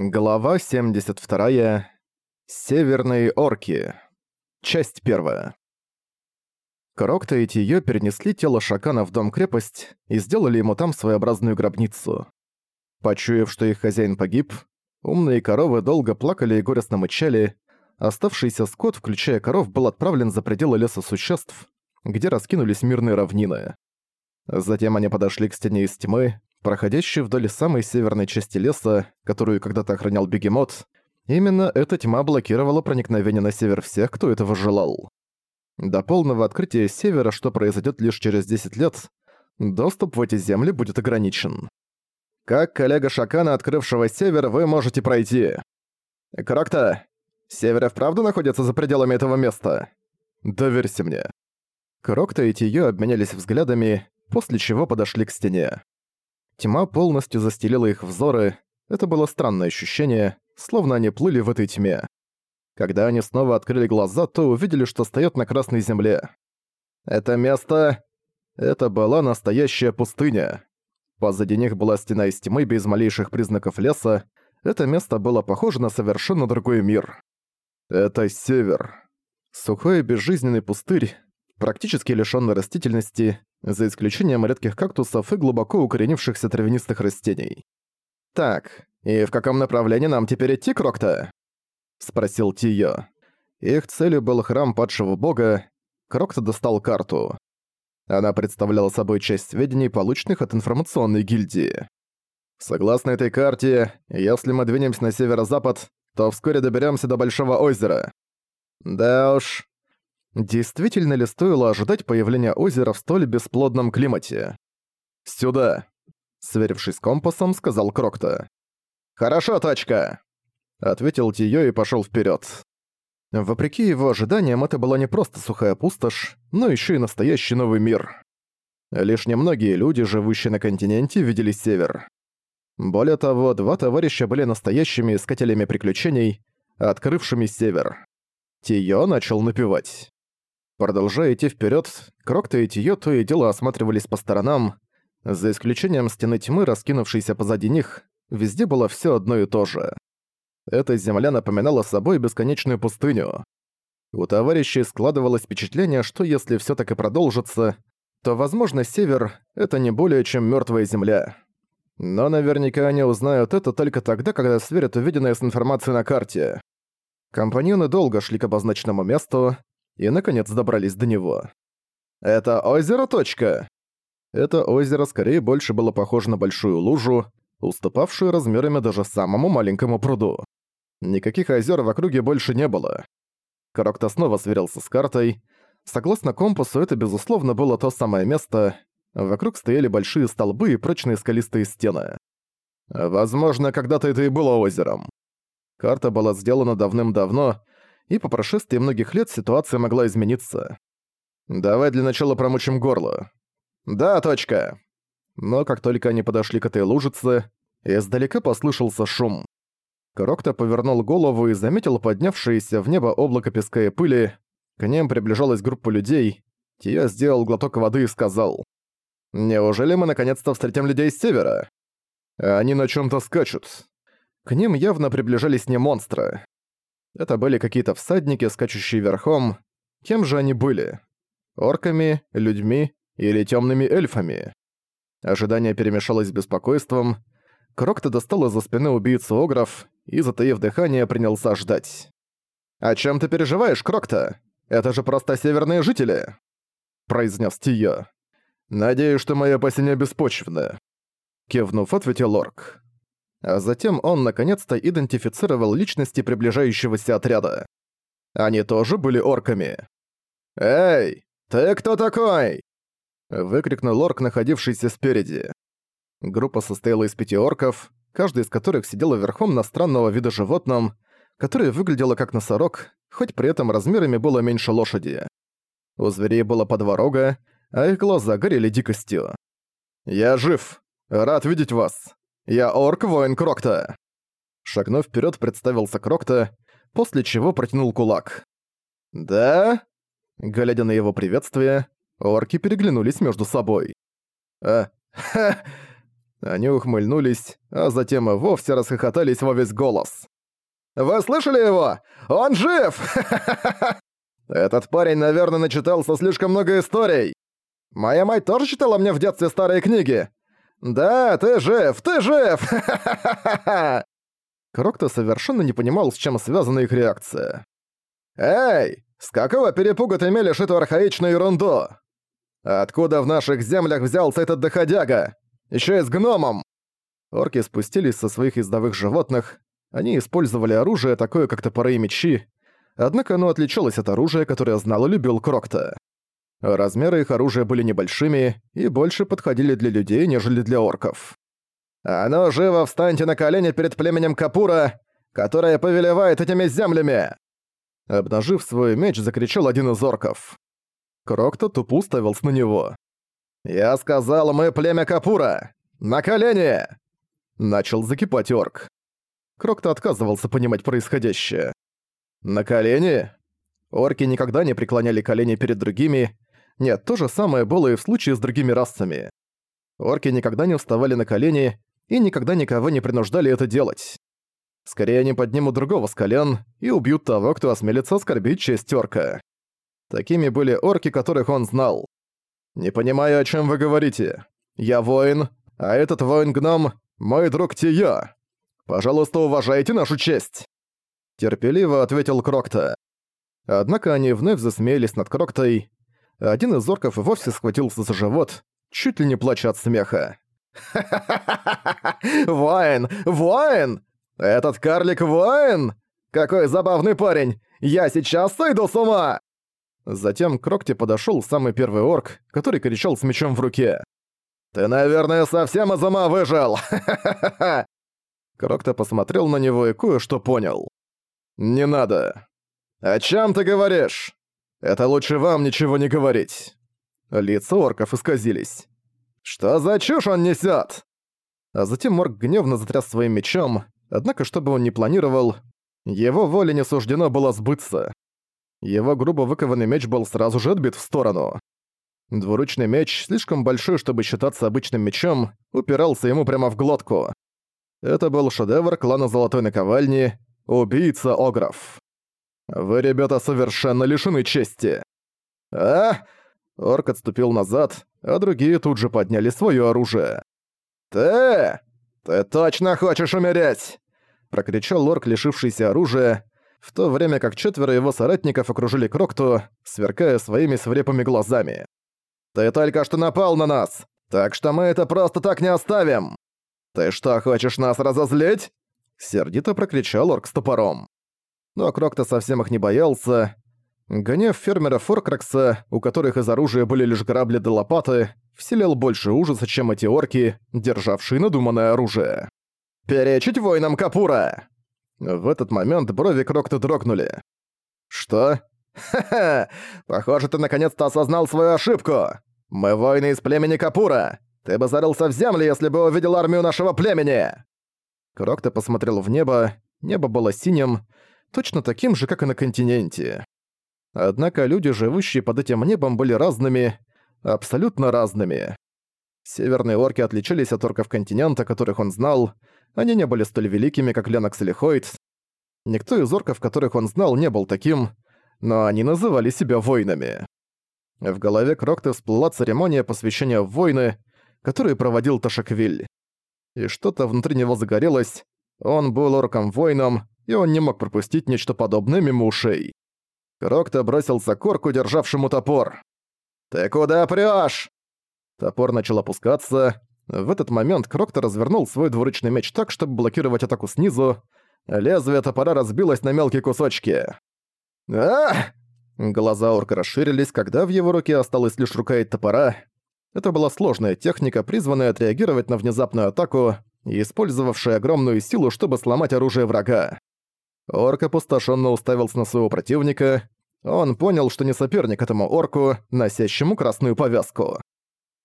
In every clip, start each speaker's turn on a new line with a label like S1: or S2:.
S1: Глава 72. Северные орки. Часть 1. Крокта и Тиё перенесли тело Шакана в дом-крепость и сделали ему там своеобразную гробницу. Почуяв, что их хозяин погиб, умные коровы долго плакали и горестно мычали, оставшийся скот, включая коров, был отправлен за пределы леса существ, где раскинулись мирные равнины. Затем они подошли к стене из тьмы, проходящей вдоль самой северной части леса, которую когда-то охранял бегемот, именно эта тьма блокировала проникновение на север всех, кто этого желал. До полного открытия севера, что произойдет лишь через 10 лет, доступ в эти земли будет ограничен. Как коллега Шакана, открывшего север, вы можете пройти. Крокта, север вправду находится за пределами этого места? Доверься мне. Крокта и Тиё обменялись взглядами, после чего подошли к стене. Тьма полностью застелила их взоры. Это было странное ощущение, словно они плыли в этой тьме. Когда они снова открыли глаза, то увидели, что стоят на Красной Земле. Это место... Это была настоящая пустыня. Позади них была стена из тьмы без малейших признаков леса. Это место было похоже на совершенно другой мир. Это север. Сухой безжизненный пустырь, практически лишённый растительности, за исключением редких кактусов и глубоко укоренившихся травянистых растений. «Так, и в каком направлении нам теперь идти, Крокта?» — спросил Тио. Их целью был храм падшего бога. Крокта достал карту. Она представляла собой часть сведений, полученных от информационной гильдии. Согласно этой карте, если мы двинемся на северо-запад, то вскоре доберемся до Большого озера. Да уж, Действительно ли стоило ожидать появления озера в столь бесплодном климате? «Сюда!» — сверившись с компасом, сказал Крокта. «Хорошо, точка!» — ответил Тиё и пошёл вперёд. Вопреки его ожиданиям, это была не просто сухая пустошь, но ещё и настоящий новый мир. Лишь немногие люди, живущие на континенте, видели север. Более того, два товарища были настоящими искателями приключений, открывшими север. Тиё начал напевать. Продолжая идти вперед, Крокта и Тиё то и дело осматривались по сторонам. За исключением стены тьмы, раскинувшейся позади них, везде было все одно и то же. Эта земля напоминала собой бесконечную пустыню. У товарищей складывалось впечатление, что если все так и продолжится, то, возможно, север — это не более чем мертвая земля. Но наверняка они узнают это только тогда, когда сверят увиденное с информацией на карте. Компаньоны долго шли к обозначенному месту, и, наконец, добрались до него. «Это озеро, точка!» Это озеро скорее больше было похоже на большую лужу, уступавшую размерами даже самому маленькому пруду. Никаких озер в округе больше не было. Крокто снова сверился с картой. Согласно компасу, это, безусловно, было то самое место. Вокруг стояли большие столбы и прочные скалистые стены. Возможно, когда-то это и было озером. Карта была сделана давным-давно, и по прошествии многих лет ситуация могла измениться. «Давай для начала промочим горло». «Да, точка». Но как только они подошли к этой лужице, издалека послышался шум. Крокто повернул голову и заметил поднявшееся в небо облако песка и пыли. К ним приближалась группа людей. Тия сделал глоток воды и сказал. «Неужели мы наконец-то встретим людей с севера?» «Они на чем то скачут». К ним явно приближались не монстры. Это были какие-то всадники, скачущие верхом. Кем же они были? Орками, людьми или темными эльфами? Ожидание перемешалось с беспокойством. Крокто достал из-за спины убийцу Огров и, затаив дыхание, принялся ждать. «О чем ты переживаешь, Крокто? Это же просто северные жители!» произнес Тио. «Надеюсь, что мои опасения беспочвены», кивнув, ответил Орк. А затем он наконец-то идентифицировал личности приближающегося отряда. Они тоже были орками. «Эй, ты кто такой?» Выкрикнул орк, находившийся спереди. Группа состояла из пяти орков, каждый из которых сидел верхом на странного вида животном, которое выглядело как носорог, хоть при этом размерами было меньше лошади. У зверей было по два рога, а их глаза горели дикостью. «Я жив! Рад видеть вас! «Я орк-воин Крокта!» Шагнув вперед, представился Крокта, после чего протянул кулак. «Да?» Глядя на его приветствие, орки переглянулись между собой. «А, ха!» Они ухмыльнулись, а затем и вовсе расхохотались во весь голос. «Вы слышали его? Он жив! Этот парень, наверное, начитался слишком много историй. Моя мать тоже читала мне в детстве старые книги. Да, ты жив, ты жив! Крокто совершенно не понимал, с чем связана их реакция. «Эй, с какого перепуга ты мелешь эту архаичную ерунду? Откуда в наших землях взялся этот доходяга? Еще и с гномом!» Орки спустились со своих ездовых животных. Они использовали оружие, такое как топоры и мечи, однако оно отличалось от оружия, которое знал и любил Крокта. Размеры их оружия были небольшими и больше подходили для людей, нежели для орков. «А ну, живо встаньте на колени перед племенем Капура, которое повелевает этими землями!» Обнажив свой меч, закричал один из орков. Крокто тупо уставился на него. «Я сказал, мы племя Капура! На колени!» Начал закипать орк. Крокто отказывался понимать происходящее. «На колени?» Орки никогда не преклоняли колени перед другими. Нет, то же самое было и в случае с другими расами. Орки никогда не вставали на колени и никогда никого не принуждали это делать. Скорее они поднимут другого с колен и убьют того, кто осмелится оскорбить честь орка. Такими были орки, которых он знал. «Не понимаю, о чем вы говорите. Я воин, а этот воин-гном — мой друг Тия. Пожалуйста, уважайте нашу честь!» Терпеливо ответил Крокта. Однако они вновь засмеялись над Кроктой. Один из орков вовсе схватился за живот, чуть ли не плача от смеха. «Ха-ха-ха! Воин! Воин! Этот карлик воин! Какой забавный парень! Я сейчас сойду с ума!» Затем к Крокте подошёл самый первый орк, который кричал с мечом в руке. «Ты, наверное, совсем из ума выжил! Крокта посмотрел на него и кое-что понял. «Не надо. О чем ты говоришь? Это лучше вам ничего не говорить». Лица орков исказились. «Что за чушь он несёт?» А затем орк гневно затряс своим мечом, однако, что бы он ни планировал, его воле не суждено было сбыться. Его грубо выкованный меч был сразу же отбит в сторону. Двуручный меч, слишком большой, чтобы считаться обычным мечом, упирался ему прямо в глотку. Это был шедевр клана Золотой Наковальни «Убийца Огров». «Вы, ребята, совершенно лишены чести!» «А?» Орк отступил назад, а другие тут же подняли своё оружие. «Ты? Ты точно хочешь умереть?» Прокричал орк, лишившийся оружия, в то время как четверо его соратников окружили Крокту, сверкая своими свирепыми глазами. «Ты только что напал на нас, так что мы это просто так не оставим! Ты что, хочешь нас разозлить?» Сердито прокричал орк с топором. Но Крокта совсем их не боялся. Гнев фермера Форкракса, у которых из оружия были лишь грабли да лопаты, вселял больше ужаса, чем эти орки, державшие надуманное оружие. «Перечить воинам Капура!» В этот момент брови Крокта дрогнули. «Что? Ха-ха! Похоже, ты наконец-то осознал свою ошибку! Мы воины из племени Капура! Ты бы зарылся в землю, если бы увидел армию нашего племени!» Крокта посмотрел в небо, небо было синим, точно таким же, как и на континенте. Однако люди, живущие под этим небом, были разными, абсолютно разными. Северные орки отличались от орков континента, которых он знал, они не были столь великими, как Ленокс или Хойт. Никто из орков, которых он знал, не был таким, но они называли себя воинами. В голове Крокта всплыла церемония посвящения в войны, которую проводил Ташаквиль. И что-то внутри него загорелось, он был орком-воином, и он не мог пропустить нечто подобное мимо ушей. Крокта бросился к орку, державшему топор. «Ты куда прёшь?» Топор начал опускаться, в этот момент Крокто развернул свой двуручный меч так, чтобы блокировать атаку снизу. Лезвие топора разбилось на мелкие кусочки. а Глаза орка расширились, когда в его руке осталась лишь рукоять топора. Это была сложная техника, призванная отреагировать на внезапную атаку и использовавшая огромную силу, чтобы сломать оружие врага. Орк опустошенно уставился на своего противника. Он понял, что не соперник этому орку, носящему красную повязку.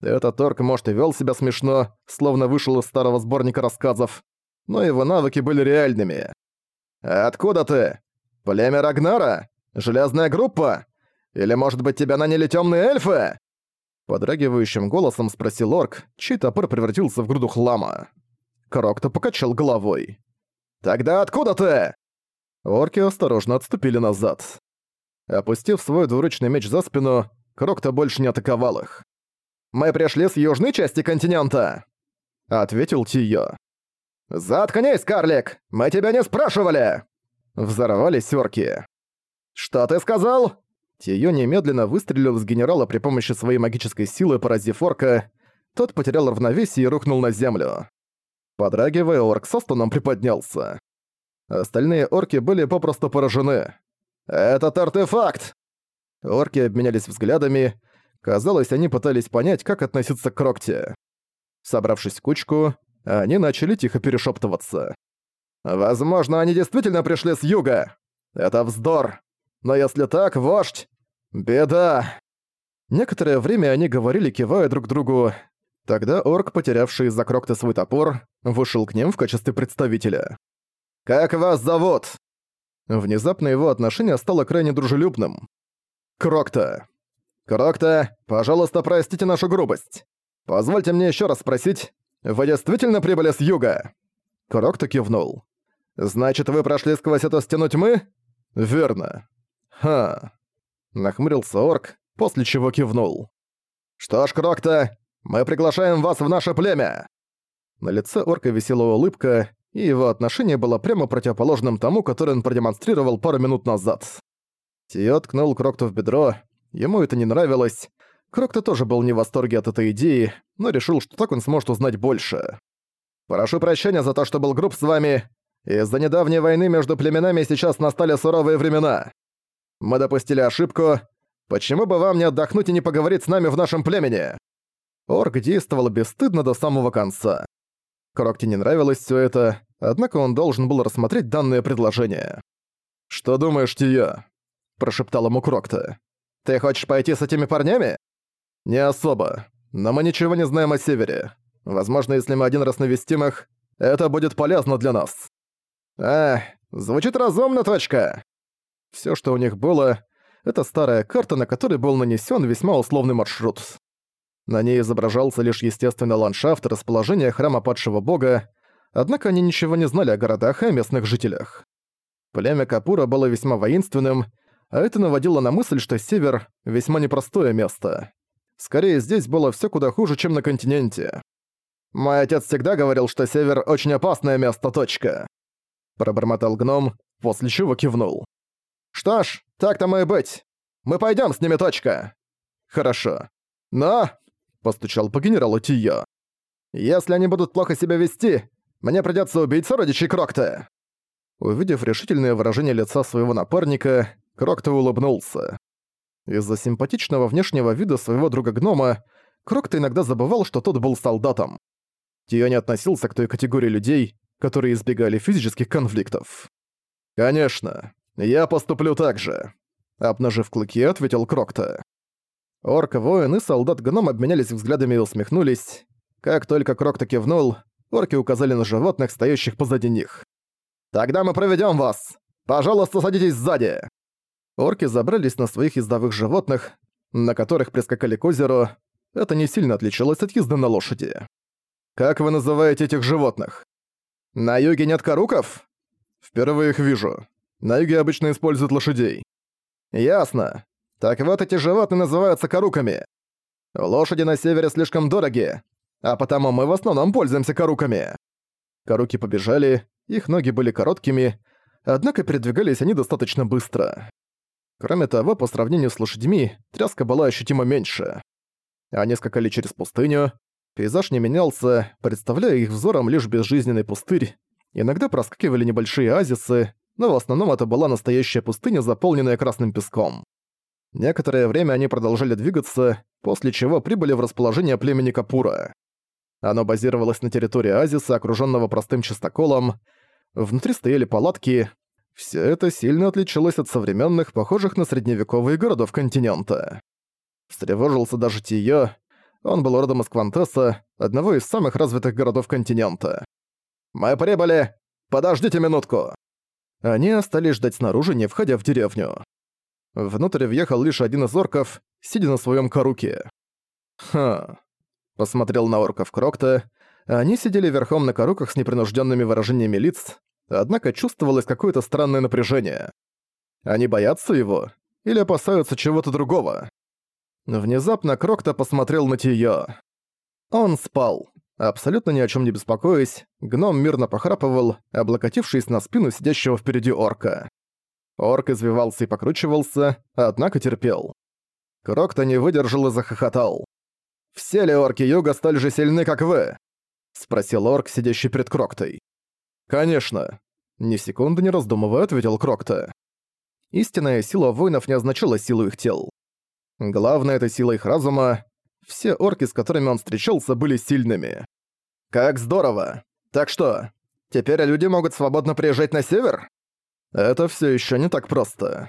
S1: Этот орк, может, и вел себя смешно, словно вышел из старого сборника рассказов, но его навыки были реальными. «Откуда ты? Племя Рагнара? Железная группа? Или, может быть, тебя наняли темные эльфы?» Подрагивающим голосом спросил орк, чей топор превратился в груду хлама. Крокто покачал головой. «Тогда откуда ты?» Орки осторожно отступили назад. Опустив свой двуручный меч за спину, Крокто больше не атаковал их. «Мы пришли с южной части континента!» — ответил Тио. «Заткнись, карлик! Мы тебя не спрашивали!» Взорвались орки. «Что ты сказал?» Тио немедленно выстрелил из генерала при помощи своей магической силы, поразив орка. Тот потерял равновесие и рухнул на землю. Подрагивая, орк со стоном приподнялся. Остальные орки были попросту поражены. «Этот артефакт!» Орки обменялись взглядами. Казалось, они пытались понять, как относиться к Крокте. Собравшись в кучку, они начали тихо перешептываться. «Возможно, они действительно пришли с юга. Это вздор. Но если так, вождь... Беда!» Некоторое время они говорили, кивая друг другу. Тогда орк, потерявший из-за Крокта свой топор, вышел к ним в качестве представителя. «Как вас зовут?» Внезапно его отношение стало крайне дружелюбным. «Крокта». «Крокта, пожалуйста, простите нашу грубость. Позвольте мне еще раз спросить, вы действительно прибыли с юга?» Крокта кивнул. «Значит, вы прошли сквозь эту стену тьмы?» «Верно». «Ха». Нахмурился орк, после чего кивнул. «Что ж, Крокта, мы приглашаем вас в наше племя!» На лице орка висела улыбка, и его отношение было прямо противоположным тому, которое он продемонстрировал пару минут назад. Тио ткнул Крокту в бедро, ему это не нравилось. Крокто тоже был не в восторге от этой идеи, но решил, что так он сможет узнать больше. «Прошу прощения за то, что был груб с вами. Из-за недавней войны между племенами сейчас настали суровые времена. Мы допустили ошибку. Почему бы вам не отдохнуть и не поговорить с нами в нашем племени?» Орк действовал бесстыдно до самого конца. Крокте не нравилось все это, однако он должен был рассмотреть данное предложение. «Что думаешь, Тия?» – прошептал ему Крокта. «Ты хочешь пойти с этими парнями?» «Не особо. Но мы ничего не знаем о Севере. Возможно, если мы один раз навестим их, это будет полезно для нас». «А, звучит разумно, точка!» Все, что у них было, это старая карта, на которой был нанесен весьма условный маршрут. На ней изображался лишь естественный ландшафт и расположение храма падшего бога, однако они ничего не знали о городах и о местных жителях. Племя Капура было весьма воинственным, а это наводило на мысль, что Север — весьма непростое место. Скорее, здесь было все куда хуже, чем на континенте. «Мой отец всегда говорил, что Север — очень опасное место, точка!» Пробормотал гном, после чего кивнул. «Что ж, так-то мы и быть. Мы пойдем с ними, точка!» «Хорошо. Но постучал по генералу Тио. «Если они будут плохо себя вести, мне придётся убить сородичей Крокта!» Увидев решительное выражение лица своего напарника, Крокта улыбнулся. Из-за симпатичного внешнего вида своего друга-гнома, Крокта иногда забывал, что тот был солдатом. Тио не относился к той категории людей, которые избегали физических конфликтов. «Конечно, я поступлю так же», — обнажив клыки, ответил Крокта. Орк, воин и солдат-гном обменялись взглядами и усмехнулись. Как только Крокто кивнул, орки указали на животных, стоящих позади них. «Тогда мы проведем вас! Пожалуйста, садитесь сзади!» Орки забрались на своих ездовых животных, на которых прискакали к озеру. Это не сильно отличалось от езды на лошади. «Как вы называете этих животных?» «На юге нет коруков?» «Впервые их вижу. На юге обычно используют лошадей». «Ясно. Так вот эти животные называются коруками. Лошади на севере слишком дороги, а потому мы в основном пользуемся коруками. Коруки побежали, их ноги были короткими, однако передвигались они достаточно быстро. Кроме того, по сравнению с лошадьми, тряска была ощутимо меньше. Они скакали через пустыню, пейзаж не менялся, представляя их взором лишь безжизненный пустырь, иногда проскакивали небольшие оазисы, но в основном это была настоящая пустыня, заполненная красным песком. Некоторое время они продолжали двигаться, после чего прибыли в расположение племени Капура. Оно базировалось на территории Азиса, окружённого простым чистоколом. Внутри стояли палатки. Всё это сильно отличалось от современных, похожих на средневековые городов континента. Встревожился даже Тиё. Он был родом из Квантеса, одного из самых развитых городов континента. «Мы прибыли! Подождите минутку!» Они остались ждать снаружи, не входя в деревню. Внутрь въехал лишь один из орков, сидя на своем коруке. «Хм...» Посмотрел на орков Крокта. Они сидели верхом на коруках с непринужденными выражениями лиц, однако чувствовалось какое-то странное напряжение. Они боятся его? Или опасаются чего-то другого? Внезапно Крокта посмотрел на Тиё. Он спал. Абсолютно ни о чем не беспокоясь, гном мирно похрапывал, облокотившись на спину сидящего впереди орка. Орк извивался и покручивался, однако терпел. Крокта не выдержал и захохотал. «Все ли орки юга столь же сильны, как вы?» — спросил орк, сидящий перед Кроктой. «Конечно». Ни секунды не раздумывая, ответил Крокта. Истинная сила воинов не означала силу их тел. Главное — это сила их разума. Все орки, с которыми он встречался, были сильными. «Как здорово! Так что, теперь люди могут свободно приезжать на север?» Это все еще не так просто.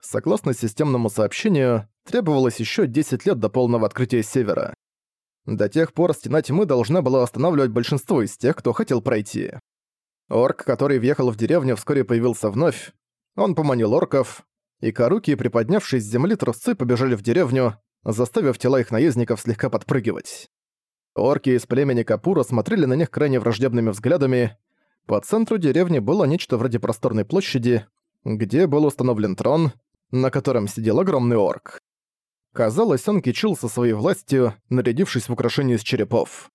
S1: Согласно системному сообщению, требовалось еще 10 лет до полного открытия Севера. До тех пор Стена Тьмы должна была останавливать большинство из тех, кто хотел пройти. Орк, который въехал в деревню, вскоре появился вновь. Он поманил орков, и коруки, приподнявшись с земли, трусцы побежали в деревню, заставив тела их наездников слегка подпрыгивать. Орки из племени Капура смотрели на них крайне враждебными взглядами. По центру деревни было нечто вроде просторной площади, где был установлен трон, на котором сидел огромный орк. Казалось, он кичился своей властью, нарядившись в украшение из черепов.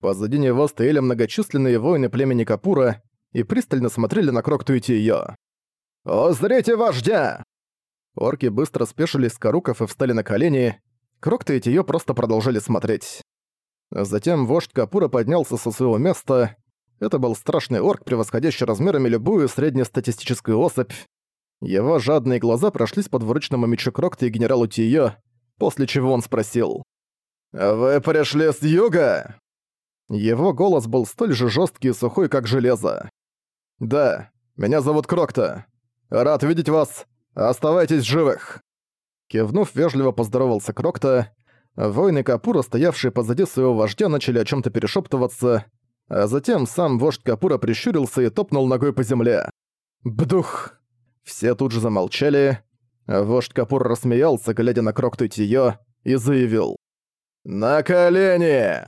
S1: Позади него стояли многочисленные воины племени Капура и пристально смотрели на Крокту и Тиё. «Узрите вождя!» Орки быстро спешились с коруков и встали на колени. Крокта и Тиё просто продолжали смотреть. Затем вождь Капура поднялся со своего места. Это был страшный орк, превосходящий размерами любую среднестатистическую особь. Его жадные глаза прошлись по двуручному мечу Крокта и генералу Тиё, после чего он спросил. «Вы пришли с юга?» Его голос был столь же жесткий и сухой, как железо. «Да, меня зовут Крокта. Рад видеть вас. Оставайтесь живых!» Кивнув, вежливо поздоровался Крокта. Воины Капура, стоявшие позади своего вождя, начали о чем то перешептываться, а затем сам вождь Капура прищурился и топнул ногой по земле. «Бдух!» Все тут же замолчали. Вождь Капур рассмеялся, глядя на Крокту Тиё, и заявил. «На колени!»